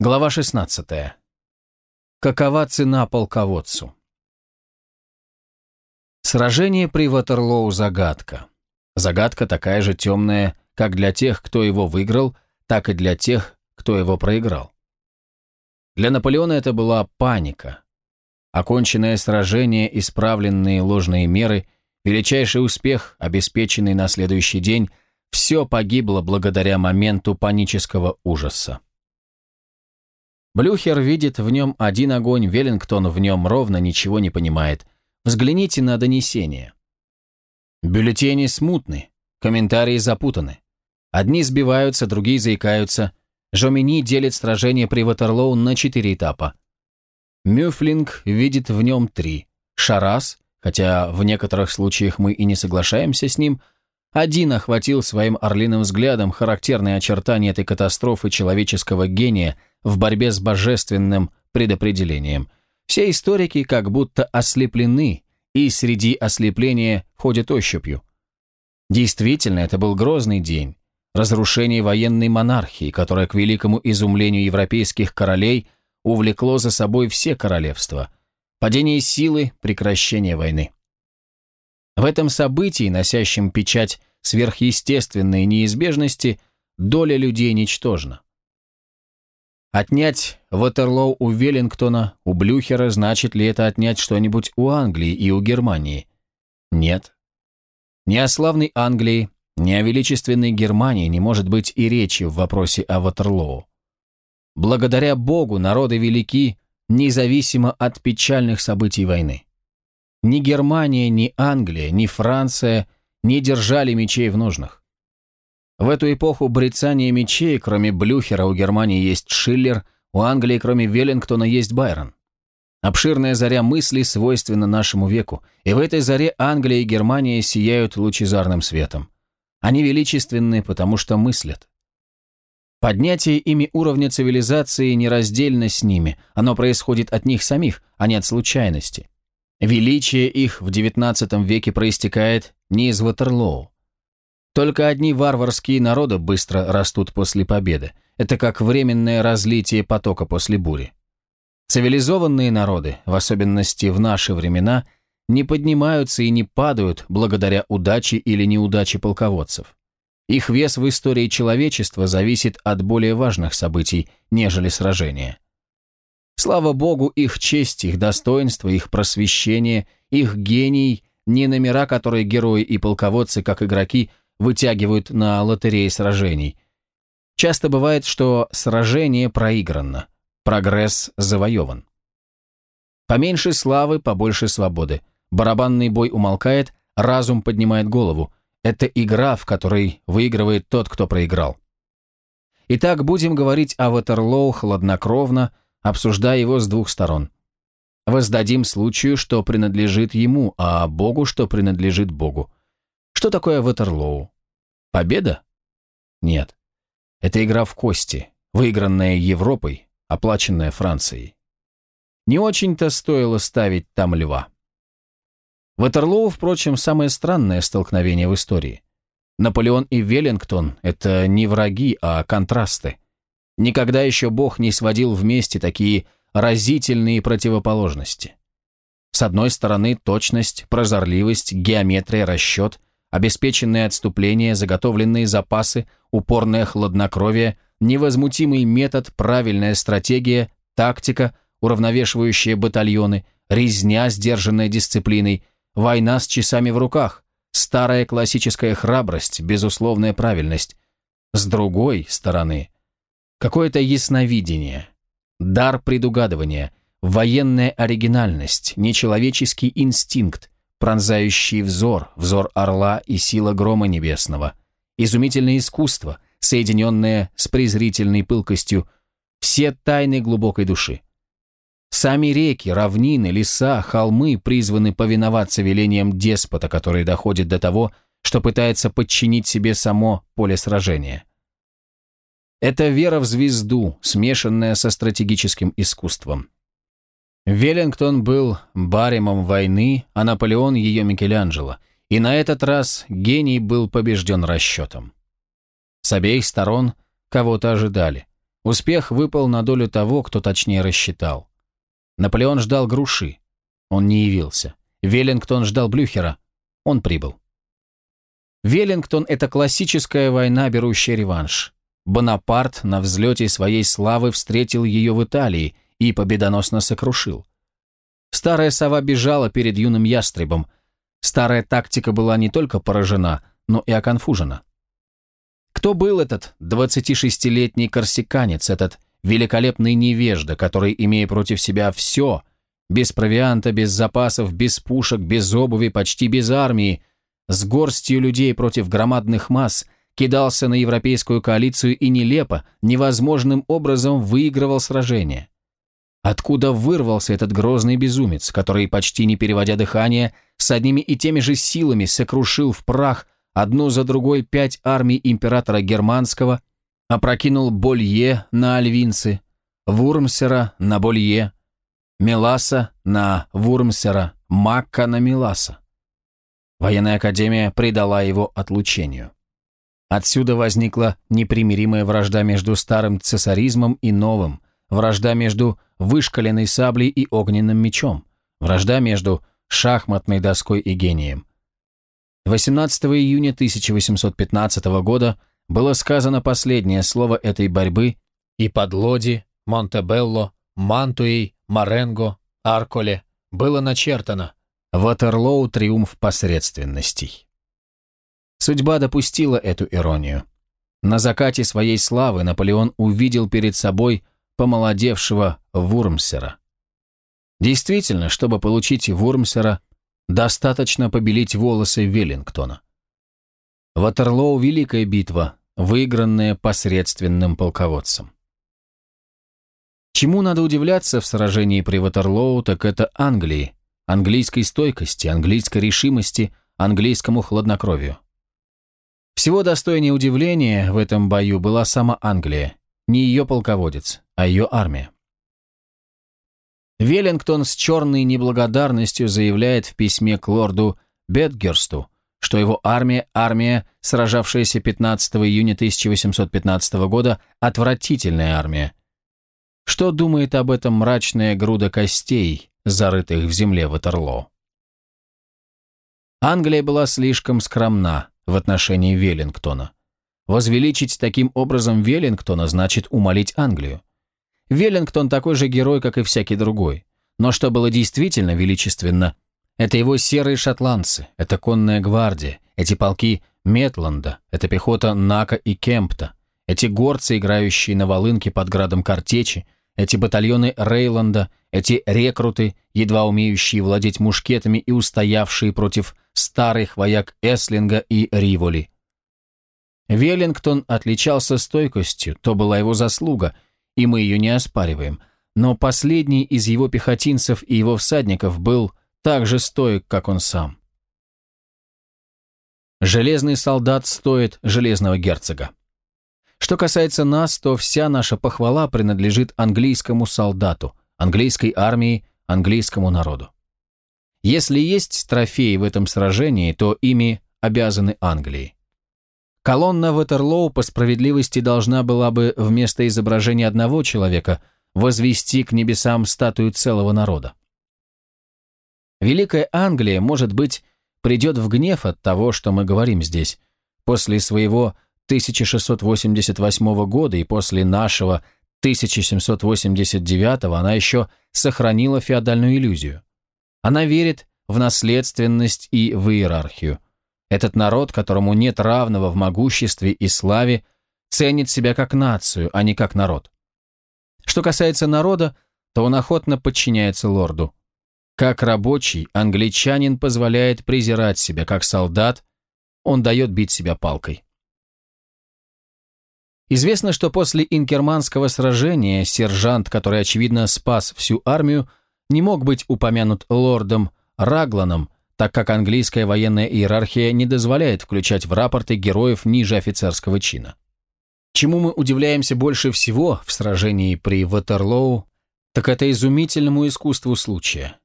Глава 16. Какова цена полководцу? Сражение при Ватерлоу – загадка. Загадка такая же темная, как для тех, кто его выиграл, так и для тех, кто его проиграл. Для Наполеона это была паника. Оконченное сражение, исправленные ложные меры, величайший успех, обеспеченный на следующий день – все погибло благодаря моменту панического ужаса. Блюхер видит в нем один огонь, Веллингтон в нем ровно ничего не понимает. Взгляните на донесение. Бюллетени смутны, комментарии запутаны. Одни сбиваются, другие заикаются. Жомини делит сражение при Ватерлоу на четыре этапа. Мюфлинг видит в нем три. Шарас, хотя в некоторых случаях мы и не соглашаемся с ним – один охватил своим орлиным взглядом характерные очертания этой катастрофы человеческого гения в борьбе с божественным предопределением. Все историки как будто ослеплены, и среди ослепления ходят ощупью. Действительно, это был грозный день. Разрушение военной монархии, которая, к великому изумлению европейских королей, увлекло за собой все королевства. Падение силы, прекращение войны. В этом событии, носящем печать сверхъестественной неизбежности, доля людей ничтожна. Отнять Ватерлоу у Веллингтона, у Блюхера, значит ли это отнять что-нибудь у Англии и у Германии? Нет. Ни о славной Англии, ни о величественной Германии не может быть и речи в вопросе о Ватерлоу. Благодаря Богу народы велики, независимо от печальных событий войны. Ни Германия, ни Англия, ни Франция не держали мечей в ножнах. В эту эпоху брецания мечей, кроме Блюхера, у Германии есть Шиллер, у Англии, кроме Веллингтона, есть Байрон. Обширная заря мыслей свойственна нашему веку, и в этой заре Англия и Германия сияют лучезарным светом. Они величественны, потому что мыслят. Поднятие ими уровня цивилизации нераздельно с ними, оно происходит от них самих, а не от случайности. Величие их в XIX веке проистекает не из Ватерлоу. Только одни варварские народы быстро растут после победы. Это как временное разлитие потока после бури. Цивилизованные народы, в особенности в наши времена, не поднимаются и не падают благодаря удаче или неудаче полководцев. Их вес в истории человечества зависит от более важных событий, нежели сражения. Слава богу, их честь, их достоинство, их просвещение, их гений, не номера, которые герои и полководцы, как игроки, вытягивают на лотерее сражений. Часто бывает, что сражение проиграно, прогресс завоеван. Поменьше славы, побольше свободы. Барабанный бой умолкает, разум поднимает голову. Это игра, в которой выигрывает тот, кто проиграл. Итак, будем говорить о Ватерлоу хладнокровно, обсуждая его с двух сторон. Воздадим случаю, что принадлежит ему, а Богу, что принадлежит Богу. Что такое Ватерлоу? Победа? Нет. Это игра в кости, выигранная Европой, оплаченная Францией. Не очень-то стоило ставить там льва. Ватерлоу, впрочем, самое странное столкновение в истории. Наполеон и Веллингтон – это не враги, а контрасты. Никогда еще Бог не сводил вместе такие разительные противоположности. С одной стороны, точность, прозорливость, геометрия, расчет, обеспеченные отступления, заготовленные запасы, упорное хладнокровие, невозмутимый метод, правильная стратегия, тактика, уравновешивающие батальоны, резня, сдержанная дисциплиной, война с часами в руках, старая классическая храбрость, безусловная правильность. С другой стороны – Какое-то ясновидение, дар предугадывания, военная оригинальность, нечеловеческий инстинкт, пронзающий взор, взор орла и сила грома небесного, изумительное искусство, соединенное с презрительной пылкостью, все тайны глубокой души. Сами реки, равнины, леса, холмы призваны повиноваться велениям деспота, который доходит до того, что пытается подчинить себе само поле сражения. Это вера в звезду, смешанная со стратегическим искусством. Веллингтон был баремом войны, а Наполеон ее Микеланджело, и на этот раз гений был побежден расчетом. С обеих сторон кого-то ожидали. Успех выпал на долю того, кто точнее рассчитал. Наполеон ждал Груши. Он не явился. Веллингтон ждал Блюхера. Он прибыл. Веллингтон – это классическая война, берущая реванш. Бонапарт на взлете своей славы встретил ее в Италии и победоносно сокрушил. Старая сова бежала перед юным ястребом. Старая тактика была не только поражена, но и оконфужена. Кто был этот 26-летний корсиканец, этот великолепный невежда, который, имея против себя все, без провианта, без запасов, без пушек, без обуви, почти без армии, с горстью людей против громадных масс, кидался на европейскую коалицию и нелепо, невозможным образом выигрывал сражение? Откуда вырвался этот грозный безумец, который, почти не переводя дыхание, с одними и теми же силами сокрушил в прах одну за другой пять армий императора Германского, опрокинул Болье на Альвинцы, Вурмсера на Болье, Меласа на Вурмсера, Макка на Меласа. Военная академия предала его отлучению. Отсюда возникла непримиримая вражда между старым цесаризмом и новым, вражда между вышкаленной саблей и огненным мечом, вражда между шахматной доской и гением. 18 июня 1815 года было сказано последнее слово этой борьбы, и под Лоди, Монтебелло, Мантуей, Маренго, Арколе было начертано «Ватерлоу триумф посредственностей». Судьба допустила эту иронию. На закате своей славы Наполеон увидел перед собой помолодевшего Вурмсера. Действительно, чтобы получить Вурмсера, достаточно побелить волосы Веллингтона. Ватерлоу – великая битва, выигранная посредственным полководцем. Чему надо удивляться в сражении при Ватерлоу, так это Англии, английской стойкости, английской решимости, английскому хладнокровию. Всего достойнее удивления в этом бою была сама Англия, не ее полководец, а ее армия. Веллингтон с черной неблагодарностью заявляет в письме к лорду Бетгерсту, что его армия, армия, сражавшаяся 15 июня 1815 года, отвратительная армия. Что думает об этом мрачная груда костей, зарытых в земле Ватерлоо? Англия была слишком скромна в отношении Веллингтона. Возвеличить таким образом Веллингтона значит умолить Англию. Веллингтон такой же герой, как и всякий другой. Но что было действительно величественно, это его серые шотландцы, это конная гвардия, эти полки Метланда, это пехота Нака и Кемпта, эти горцы, играющие на волынке под градом картечи, эти батальоны Рейланда, эти рекруты, едва умеющие владеть мушкетами и устоявшие против старых вояк Эслинга и Риволи. Веллингтон отличался стойкостью, то была его заслуга – и мы ее не оспариваем, но последний из его пехотинцев и его всадников был так же стоек, как он сам. Железный солдат стоит железного герцога. Что касается нас, то вся наша похвала принадлежит английскому солдату, английской армии, английскому народу. Если есть трофеи в этом сражении, то ими обязаны Англии. Колонна Ватерлоу по справедливости должна была бы вместо изображения одного человека возвести к небесам статую целого народа. Великая Англия, может быть, придет в гнев от того, что мы говорим здесь. После своего 1688 года и после нашего 1789 она еще сохранила феодальную иллюзию. Она верит в наследственность и в иерархию. Этот народ, которому нет равного в могуществе и славе, ценит себя как нацию, а не как народ. Что касается народа, то он охотно подчиняется лорду. Как рабочий, англичанин позволяет презирать себя, как солдат, он дает бить себя палкой. Известно, что после инкерманского сражения сержант, который, очевидно, спас всю армию, не мог быть упомянут лордом Рагланом, так как английская военная иерархия не дозволяет включать в рапорты героев ниже офицерского чина. Чему мы удивляемся больше всего в сражении при Ватерлоу, так это изумительному искусству случая.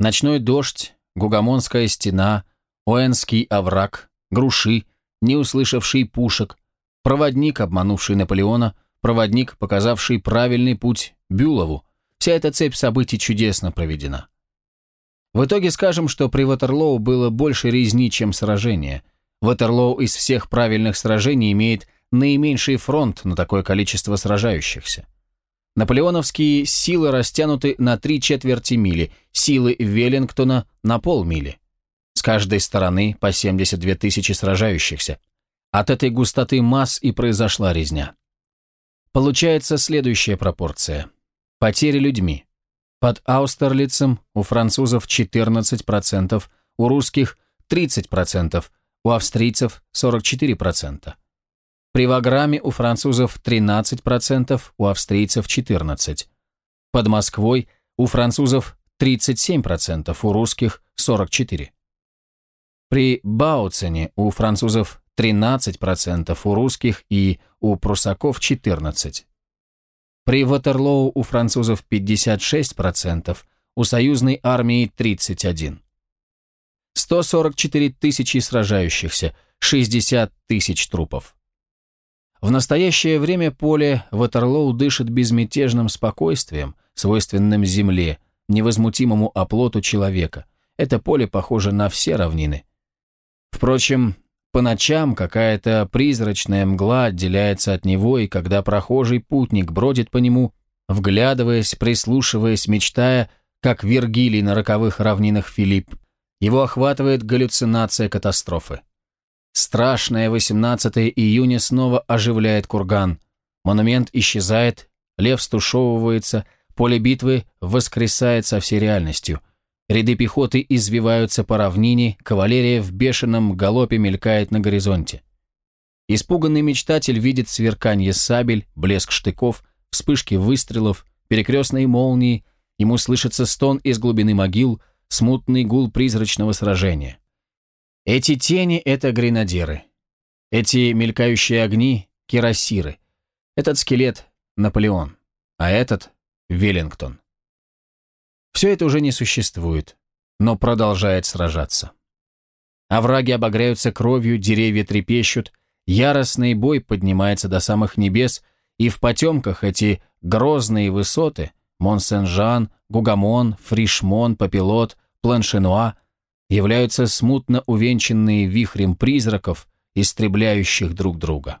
Ночной дождь, Гугамонская стена, Оэнский овраг, Груши, не услышавший пушек, проводник, обманувший Наполеона, проводник, показавший правильный путь Бюлову. Вся эта цепь событий чудесно проведена. В итоге скажем, что при Ватерлоу было больше резни, чем сражения. Ватерлоу из всех правильных сражений имеет наименьший фронт на такое количество сражающихся. Наполеоновские силы растянуты на три четверти мили, силы Веллингтона на полмили. С каждой стороны по 72 тысячи сражающихся. От этой густоты масс и произошла резня. Получается следующая пропорция. Потери людьми. Под Аустерлицем у французов 14%, у русских 30%, у австрийцев 44%. При Ваграме у французов 13%, у австрийцев 14%. Под Москвой у французов 37%, у русских 44%. При Бауцене у французов 13%, у русских и у прусаков 14%. При Ватерлоу у французов 56%, у союзной армии 31%. 144 тысячи сражающихся, 60 тысяч трупов. В настоящее время поле Ватерлоу дышит безмятежным спокойствием, свойственным земле, невозмутимому оплоту человека. Это поле похоже на все равнины. Впрочем, по ночам какая-то призрачная мгла отделяется от него, и когда прохожий путник бродит по нему, вглядываясь, прислушиваясь, мечтая, как Вергилий на роковых равнинах Филипп, его охватывает галлюцинация катастрофы. Страшное 18 июня снова оживляет курган. Монумент исчезает, лев стушевывается, поле битвы воскресает со всей реальностью. Ряды пехоты извиваются по равнине, кавалерия в бешеном галопе мелькает на горизонте. Испуганный мечтатель видит сверканье сабель, блеск штыков, вспышки выстрелов, перекрестные молнии, ему слышится стон из глубины могил, смутный гул призрачного сражения. Эти тени — это гренадеры. Эти мелькающие огни — кирасиры. Этот скелет — Наполеон, а этот — Веллингтон. Все это уже не существует, но продолжает сражаться. Овраги обогряются кровью, деревья трепещут, яростный бой поднимается до самых небес, и в потемках эти грозные высоты — Монсен-Жан, Гугамон, Фришмон, Папилот, Планшенуа — являются смутно увенчанные вихрем призраков, истребляющих друг друга.